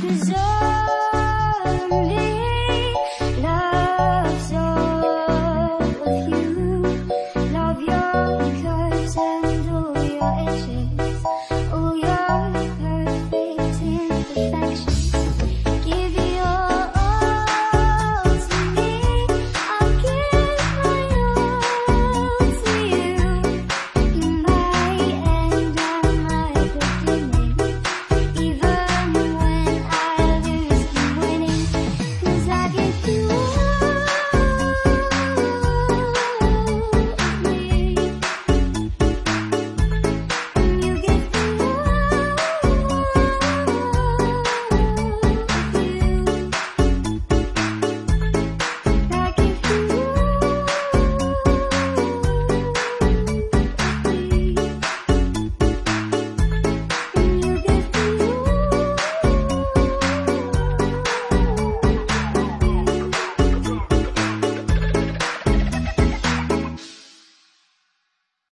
deserve